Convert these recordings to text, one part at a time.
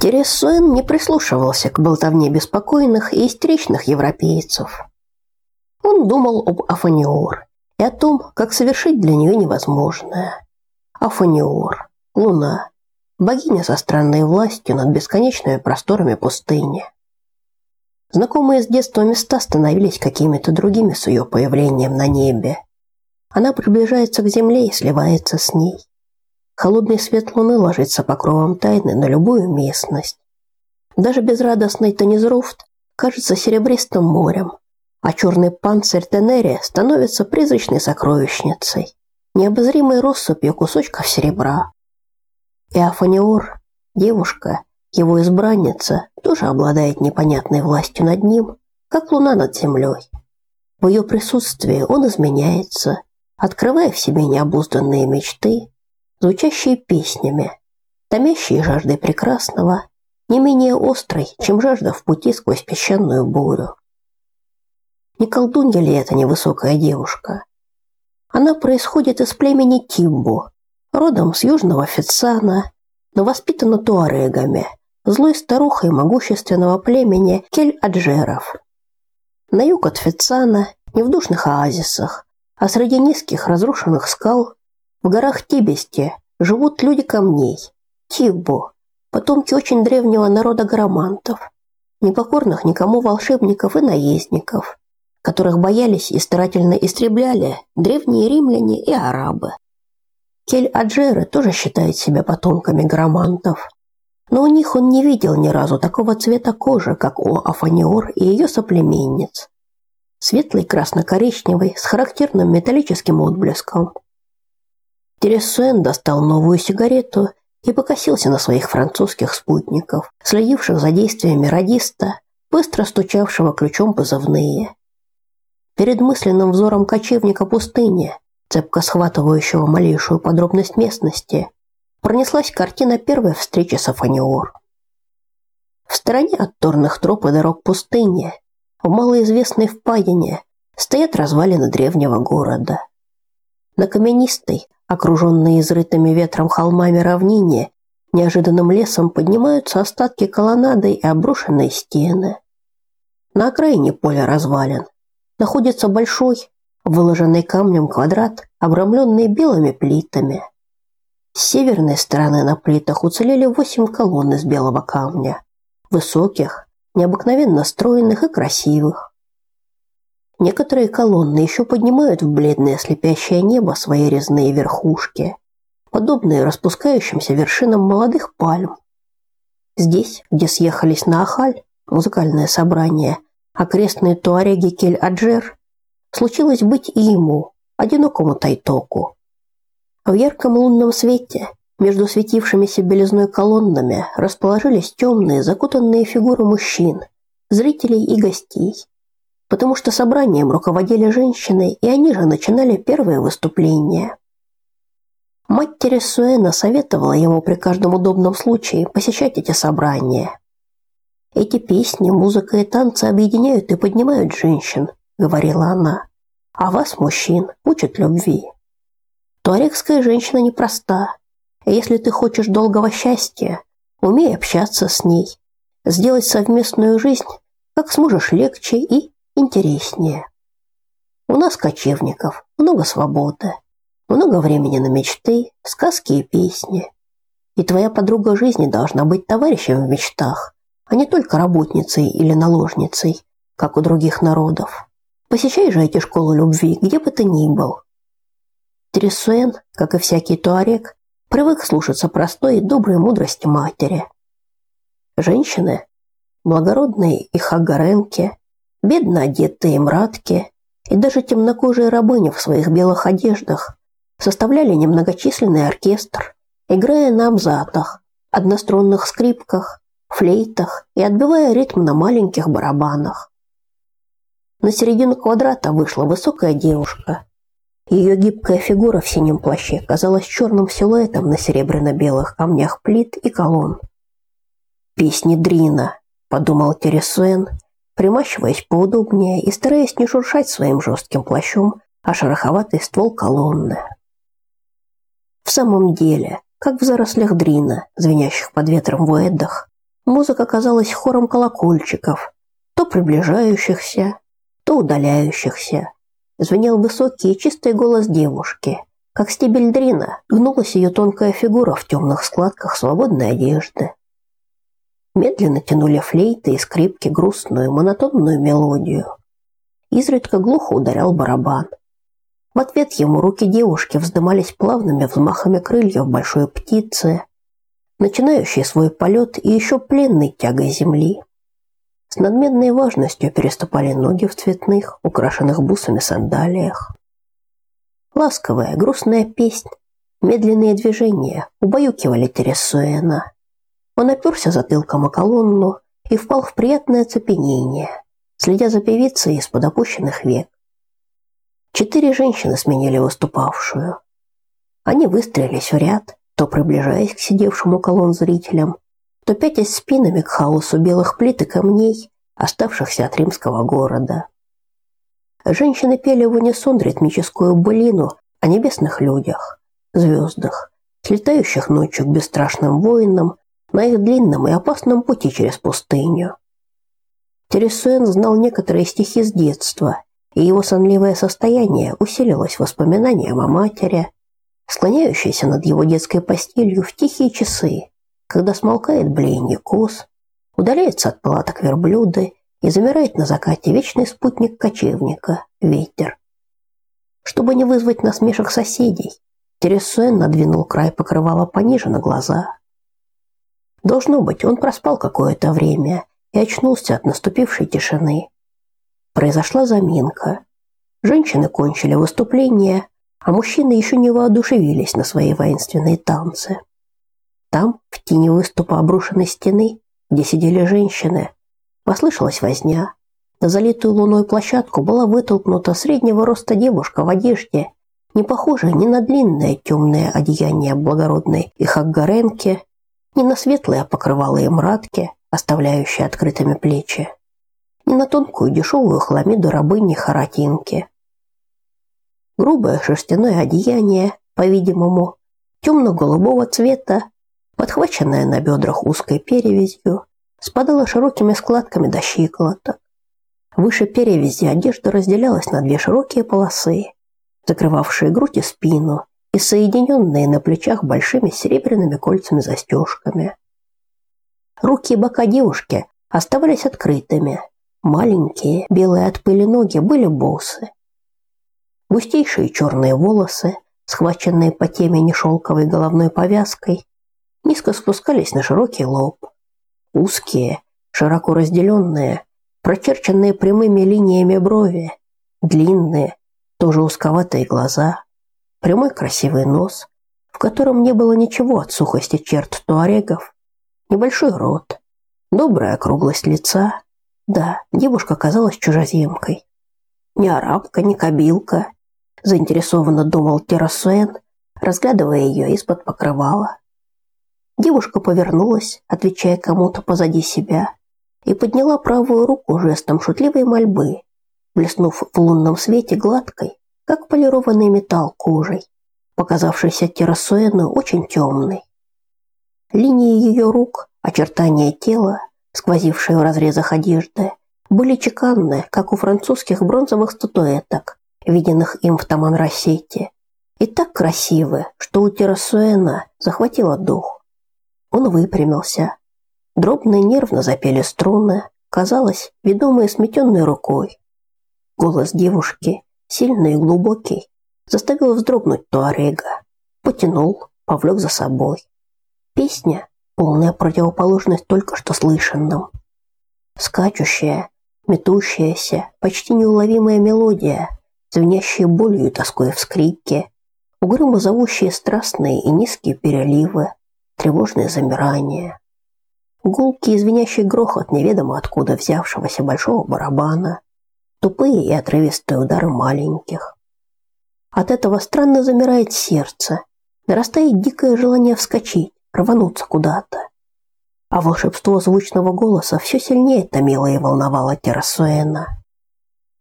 Тересуэн не прислушивался к болтовне беспокойных и истеричных европейцев. Он думал об Афаниор и о том, как совершить для нее невозможное. Афаниор, луна, богиня со странной властью над бесконечными просторами пустыни. Знакомые с детства места становились какими-то другими с ее появлением на небе. Она приближается к земле и сливается с ней. Холодный свет луны ложится покровом тайны на любую местность. Даже безрадостный Танизруфт кажется серебристым морем, а черный панцирь Тенери становится призрачной сокровищницей, необозримой россыпью кусочков серебра. И Афаниор, девушка, его избранница, тоже обладает непонятной властью над ним, как луна над землей. В ее присутствии он изменяется, открывая в себе необузданные мечты, звучащие песнями, томящие жаждой прекрасного, не менее острой, чем жажда в пути сквозь песчаную бурю. Не колдунья ли это невысокая девушка? Она происходит из племени Тимбу, родом с южного Фетсана, но воспитана туарегами, злой старухой могущественного племени Кель-Аджеров. На юг от Фетсана, не в душных оазисах, а среди низких разрушенных скал в горах Тибесте живут люди камней, Тиббо, потомки очень древнего народа громантов, непокорных никому волшебников и наездников, которых боялись и старательно истребляли древние римляне и арабы. Кель-Аджеры тоже считают себя потомками громантов, но у них он не видел ни разу такого цвета кожи, как у Афаниор и ее соплеменниц. Светлый красно-коричневый с характерным металлическим отблеском – Тересуэн достал новую сигарету и покосился на своих французских спутников, следивших за действиями радиста, быстро стучавшего ключом позывные. Перед мысленным взором кочевника пустыни, цепко схватывающего малейшую подробность местности, пронеслась картина первой встречи с Афаниор. В стороне от торных троп и дорог пустыни, в малоизвестной впадине, стоят развалины древнего города. На каменистой, Окруженные изрытыми ветром холмами равнине, неожиданным лесом поднимаются остатки колоннады и обрушенные стены. На окраине поля развалин находится большой, выложенный камнем квадрат, обрамленный белыми плитами. С северной стороны на плитах уцелели восемь колонн из белого камня, высоких, необыкновенно стройных и красивых. Некоторые колонны еще поднимают в бледное слепящее небо свои резные верхушки, подобные распускающимся вершинам молодых пальм. Здесь, где съехались на Ахаль, музыкальное собрание, окрестные туареги Кель-Аджер, случилось быть и ему, одинокому Тайтоку. В ярком лунном свете между светившимися белизной колоннами расположились темные, закутанные фигуры мужчин, зрителей и гостей потому что собранием руководили женщины, и они же начинали первые выступления. Мать Тересуэна советовала ему при каждом удобном случае посещать эти собрания. «Эти песни, музыка и танцы объединяют и поднимают женщин», — говорила она, «а вас, мужчин, учат любви. Туарекская женщина непроста. Если ты хочешь долгого счастья, умей общаться с ней, сделать совместную жизнь как сможешь легче и интереснее. У нас, кочевников, много свободы, много времени на мечты, сказки и песни. И твоя подруга жизни должна быть товарищем в мечтах, а не только работницей или наложницей, как у других народов. Посещай же эти школы любви, где бы ты ни был. Трисуэн, как и всякий туарек, привык слушаться простой и доброй мудрости матери. Женщины, благородные и хагаренки, бедно одетые мратки и даже темнокожие рабыни в своих белых одеждах составляли немногочисленный оркестр, играя на амзатах, однострунных скрипках, флейтах и отбивая ритм на маленьких барабанах. На середину квадрата вышла высокая девушка. Ее гибкая фигура в синем плаще казалась черным силуэтом на серебряно-белых камнях плит и колонн. «Песни Дрина», — подумал Тересуэн, примащиваясь поудобнее и стараясь не шуршать своим жестким плащом а шероховатый ствол колонны. В самом деле, как в зарослях дрина, звенящих под ветром в уэддах, Музыка казалась хором колокольчиков, то приближающихся, то удаляющихся. Звенел высокий и чистый голос девушки. Как стебель дрина, гнулась ее тонкая фигура в темных складках свободной одежды. Медленно тянули флейты и скрипки грустную, монотонную мелодию. Изредка глухо ударял барабан. В ответ ему руки девушки вздымались плавными взмахами крыльев большой птицы, начинающей свой полет и еще пленной тягой земли. С надменной важностью переступали ноги в цветных, украшенных бусами сандалиях. Ласковая, грустная песня, медленные движения убаюкивали Тересуэна. Он оперся затылком о колонну и впал в приятное оцепенение, следя за певицей из-под опущенных век. Четыре женщины сменили выступавшую. Они выстроились в ряд, то приближаясь к сидевшему колонн зрителям, то пятясь спинами к хаосу белых плит и камней, оставшихся от римского города. Женщины пели в унисон ритмическую былину о небесных людях, звездах, слетающих ночью к бесстрашным воинам на их длинном и опасном пути через пустыню. Тересуэн знал некоторые стихи с детства, и его сонливое состояние усилилось воспоминанием о матери, склоняющейся над его детской постелью в тихие часы, когда смолкает блеяние коз, удаляется от палаток верблюды и замирает на закате вечный спутник кочевника – ветер. Чтобы не вызвать насмешек соседей, Тересуэн надвинул край покрывала пониже на глаза. Должно быть, он проспал какое-то время и очнулся от наступившей тишины. Произошла заминка. Женщины кончили выступление, а мужчины еще не воодушевились на свои воинственные танцы. Там, в тени выступа обрушенной стены, где сидели женщины, послышалась возня. На залитую луной площадку была вытолкнута среднего роста девушка в одежде, не похожая ни на длинное темное одеяние благородной и ни на светлое покрывало и мратки, оставляющие открытыми плечи, ни на тонкую дешевую хламиду рабыни Харатинки. Грубое шерстяное одеяние, по-видимому, темно-голубого цвета, подхваченная на бедрах узкой перевязью, спадала широкими складками до щиколоток. Выше перевязи одежда разделялась на две широкие полосы, закрывавшие грудь и спину и соединенные на плечах большими серебряными кольцами-застежками. Руки и бока девушки оставались открытыми. Маленькие, белые от пыли ноги были босы. Густейшие черные волосы, схваченные по темени шелковой головной повязкой, низко спускались на широкий лоб. Узкие, широко разделенные, прочерченные прямыми линиями брови, длинные, тоже узковатые глаза, прямой красивый нос, в котором не было ничего от сухости черт туарегов, небольшой рот, добрая округлость лица. Да, девушка казалась чужеземкой. Не арабка, не кабилка, заинтересованно думал Террасуэн, разглядывая ее из-под покрывала. Девушка повернулась, отвечая кому-то позади себя, и подняла правую руку жестом шутливой мольбы, блеснув в лунном свете гладкой, как полированный металл кожей, показавшейся Террасуэну очень темной. Линии ее рук, очертания тела, сквозившие в разрезах одежды, были чеканные, как у французских бронзовых статуэток, виденных им в Таманрасете, и так красивы, что у Террасуэна захватило дух. Он выпрямился. Дробно и нервно запели струны, казалось, ведомые сметенной рукой. Голос девушки, сильный и глубокий, заставил вздрогнуть Туарега. Потянул, повлек за собой. Песня, полная противоположность только что слышанным. Скачущая, метущаяся, почти неуловимая мелодия, звенящая болью и тоской вскрики, угрюмо зовущие страстные и низкие переливы, тревожное замирание, гулкий и звенящий грохот неведомо откуда взявшегося большого барабана, тупые и отрывистые удары маленьких. От этого странно замирает сердце, нарастает дикое желание вскочить, рвануться куда-то. А волшебство звучного голоса все сильнее томило и волновало Террасуэна.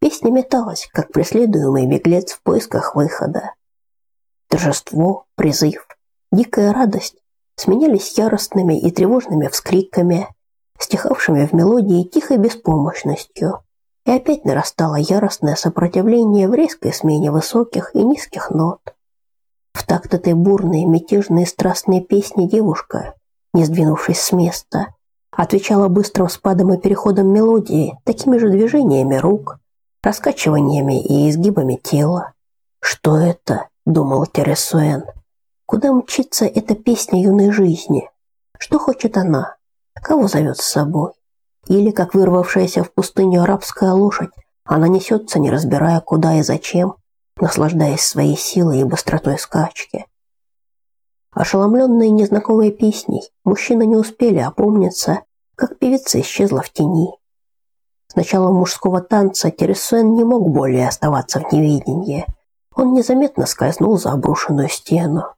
Песня металась, как преследуемый беглец в поисках выхода. Торжество, призыв, дикая радость сменялись яростными и тревожными вскриками, стихавшими в мелодии тихой беспомощностью, и опять нарастало яростное сопротивление в резкой смене высоких и низких нот. В такт этой бурной, мятежной и страстной песни девушка, не сдвинувшись с места, отвечала быстрым спадом и переходом мелодии, такими же движениями рук, раскачиваниями и изгибами тела. «Что это?» – думал Тересуэн. «Куда мчится эта песня юной жизни? Что хочет она? Кого зовет с собой? Или, как вырвавшаяся в пустыню арабская лошадь, она несется, не разбирая куда и зачем, наслаждаясь своей силой и быстротой скачки. Ошеломленные незнакомой песней, мужчины не успели опомниться, как певица исчезла в тени. С началом мужского танца Тересен не мог более оставаться в неведении. Он незаметно скользнул за обрушенную стену.